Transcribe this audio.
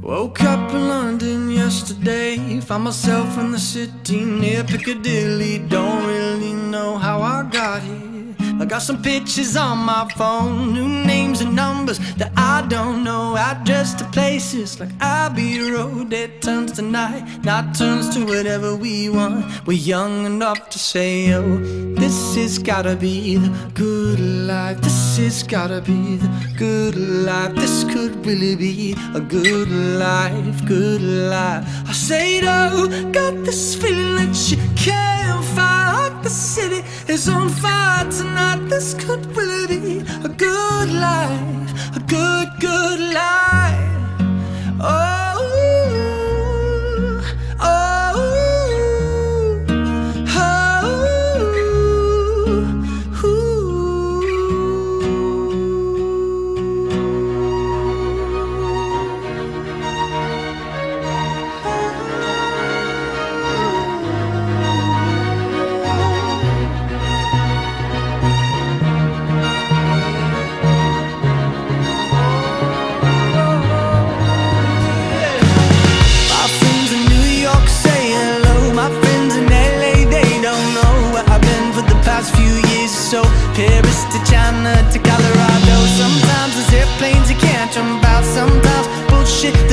Woke up in London yesterday, found myself in the city near Piccadilly. Don't really I got some pictures on my phone, new names and numbers that I don't know. Address to places like Abbey Road. It turns to night, night turns to whatever we want. We're young enough to say, oh, this has gotta be the good life. This has gotta be the good life. This could really be a good life, good life. I say, oh, got this feeling that you can't fight. The city is on fire tonight. This could really be a good life, a good, good life. last few years or so. Paris to China to Colorado. Sometimes there's airplanes you can't jump out Sometimes bullshit